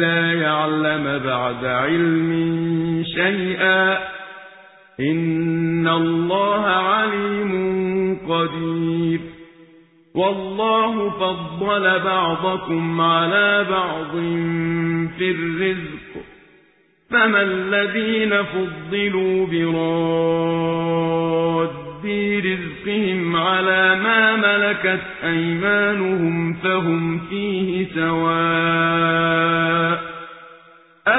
لا يعلم بعد علم شيئا. إن الله عليم قدير. والله فضل بعضكم على بعض في الرزق. فما الذين فضلوا براد في رزقهم على ما ملكت أيمانهم فهم فيه سواء.